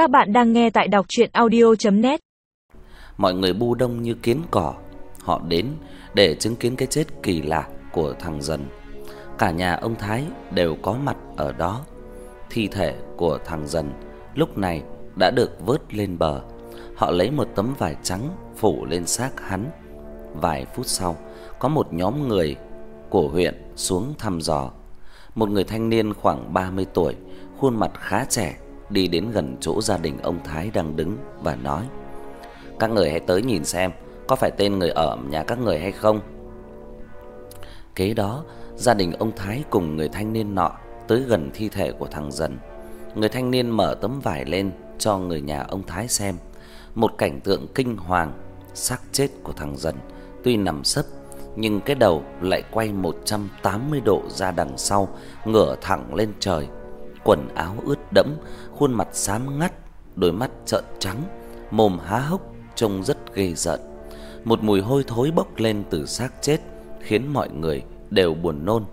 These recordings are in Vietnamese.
Các bạn đang nghe tại đọc chuyện audio.net Mọi người bu đông như kiến cỏ. Họ đến để chứng kiến cái chết kỳ lạ của thằng Dần. Cả nhà ông Thái đều có mặt ở đó. Thi thể của thằng Dần lúc này đã được vớt lên bờ. Họ lấy một tấm vải trắng phủ lên xác hắn. Vài phút sau, Có một nhóm người của huyện xuống thăm dò. Một người thanh niên khoảng 30 tuổi, Khuôn mặt khá trẻ đi đến gần chỗ gia đình ông Thái đang đứng và nói: "Các người hãy tới nhìn xem, có phải tên người ở nhà các người hay không?" Kế đó, gia đình ông Thái cùng người thanh niên nọ tới gần thi thể của thằng Dần. Người thanh niên mở tấm vải lên cho người nhà ông Thái xem, một cảnh tượng kinh hoàng, xác chết của thằng Dần tuy nằm sấp nhưng cái đầu lại quay 180 độ ra đằng sau, ngửa thẳng lên trời quần áo ướt đẫm, khuôn mặt xám ngắt, đôi mắt trợn trắng, mồm há hốc trông rất ghê rợn. Một mùi hôi thối bốc lên từ xác chết khiến mọi người đều buồn nôn.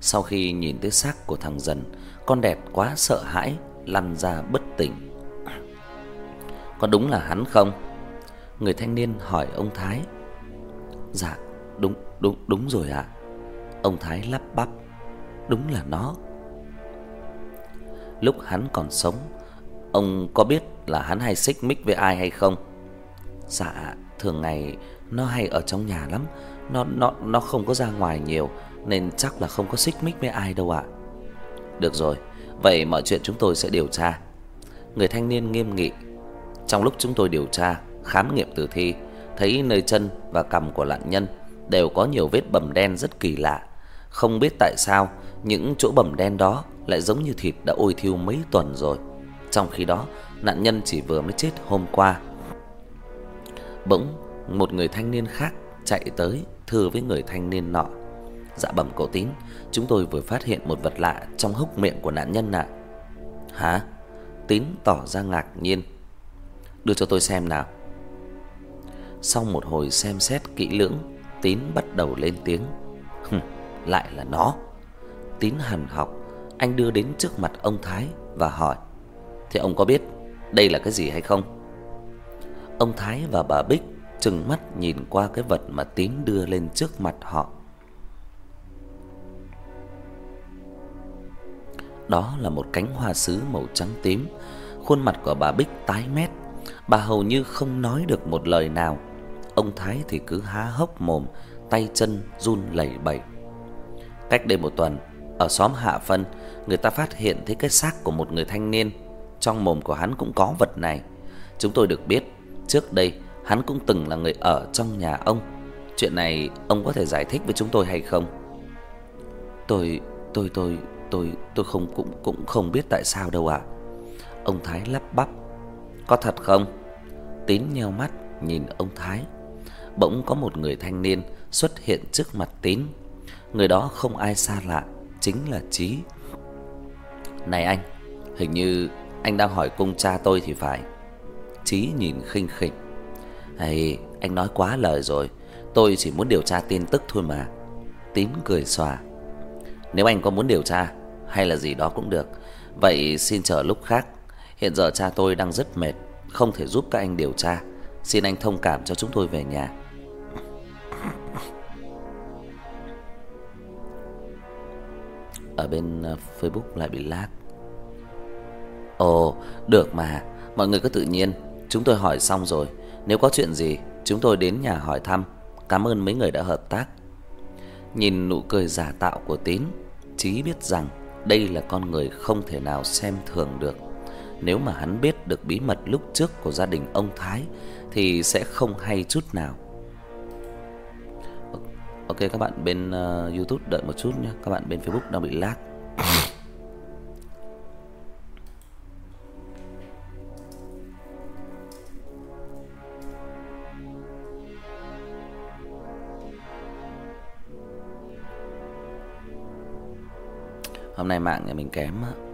Sau khi nhìn thấy xác của thằng Dần, con đẹp quá sợ hãi lăn ra bất tỉnh. Có đúng là hắn không? Người thanh niên hỏi ông Thái. Dạ, đúng đúng đúng rồi ạ. Ông Thái lắp bắp. Đúng là nó lúc hắn còn sống. Ông có biết là hắn hay xích mích với ai hay không? Dạ, thường ngày nó hay ở trong nhà lắm, nó nó nó không có ra ngoài nhiều nên chắc là không có xích mích với ai đâu ạ. Được rồi, vậy mọi chuyện chúng tôi sẽ điều tra. Người thanh niên nghiêm nghị. Trong lúc chúng tôi điều tra, khám nghiệm tử thi, thấy nơi chân và cằm của nạn nhân đều có nhiều vết bầm đen rất kỳ lạ. Không biết tại sao những chỗ bầm đen đó lại giống như thịt đã ôi thiêu mấy tuần rồi. Trong khi đó, nạn nhân chỉ vừa mới chết hôm qua. Bỗng, một người thanh niên khác chạy tới thưa với người thanh niên nọ. Dạ bẩm cậu Tín, chúng tôi vừa phát hiện một vật lạ trong hốc miệng của nạn nhân ạ. Hả? Tín tỏ ra ngạc nhiên. Đưa cho tôi xem nào. Sau một hồi xem xét kỹ lưỡng, Tín bắt đầu lên tiếng. Lại là nó. Tín hằn học anh đưa đến trước mặt ông Thái và hỏi: "Thế ông có biết đây là cái gì hay không?" Ông Thái và bà Bích trừng mắt nhìn qua cái vật mà Tín đưa lên trước mặt họ. Đó là một cánh hoa sứ màu trắng tím. Khuôn mặt của bà Bích tái mét, bà hầu như không nói được một lời nào. Ông Thái thì cứ há hốc mồm, tay chân run lẩy bẩy. Cách đây một tuần, ở xóm Hạ Phân, người ta phát hiện thấy cái xác của một người thanh niên, trong mồm của hắn cũng có vật này. Chúng tôi được biết, trước đây hắn cũng từng là người ở trong nhà ông. Chuyện này ông có thể giải thích với chúng tôi hay không? Tôi tôi tôi tôi tôi không cũng cũng không biết tại sao đâu ạ. Ông Thái lắp bắp. Có thật không? Tín nheo mắt nhìn ông Thái. Bỗng có một người thanh niên xuất hiện trước mặt Tín. Người đó không ai xa lạ, chính là Chí. "Này anh, hình như anh đang hỏi cung cha tôi thì phải." Chí nhìn khinh khỉnh. "Hay, anh nói quá lời rồi, tôi chỉ muốn điều tra tin tức thôi mà." Tín cười xòa. "Nếu anh có muốn điều tra hay là gì đó cũng được, vậy xin chờ lúc khác. Hiện giờ cha tôi đang rất mệt, không thể giúp các anh điều tra. Xin anh thông cảm cho chúng tôi về nhà." Ở bên ờ, Facebook lại bị lag. Ồ, được mà, mọi người cứ tự nhiên, chúng tôi hỏi xong rồi, nếu có chuyện gì, chúng tôi đến nhà hỏi thăm. Cảm ơn mấy người đã hợp tác. Nhìn nụ cười giả tạo của Tín, Chí biết rằng đây là con người không thể nào xem thường được. Nếu mà hắn biết được bí mật lúc trước của gia đình ông Thái thì sẽ không hay chút nào. Ok các bạn bên uh, YouTube đợi một chút nhé. Các bạn bên Facebook đang bị lag. Hôm nay mạng nhà mình kém á.